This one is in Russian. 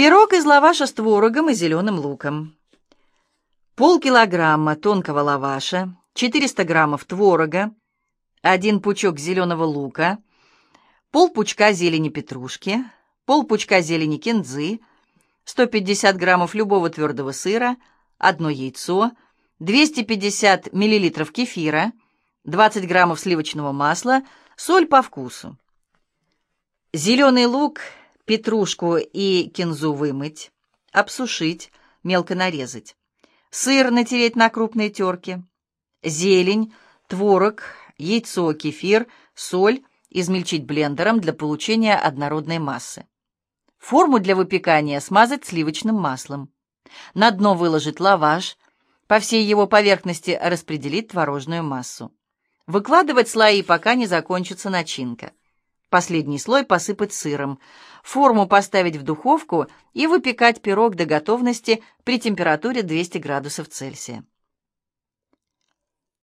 Пирог из лаваша с творогом и зеленым луком. Полкилограмма тонкого лаваша, 400 граммов творога, один пучок зеленого лука, полпучка зелени петрушки, полпучка зелени кинзы, 150 граммов любого твердого сыра, одно яйцо, 250 миллилитров кефира, 20 граммов сливочного масла, соль по вкусу. Зеленый лук, петрушку и кинзу вымыть, обсушить, мелко нарезать. Сыр натереть на крупной терке. Зелень, творог, яйцо, кефир, соль измельчить блендером для получения однородной массы. Форму для выпекания смазать сливочным маслом. На дно выложить лаваш, по всей его поверхности распределить творожную массу. Выкладывать слои, пока не закончится начинка. Последний слой посыпать сыром. Форму поставить в духовку и выпекать пирог до готовности при температуре 200 градусов Цельсия.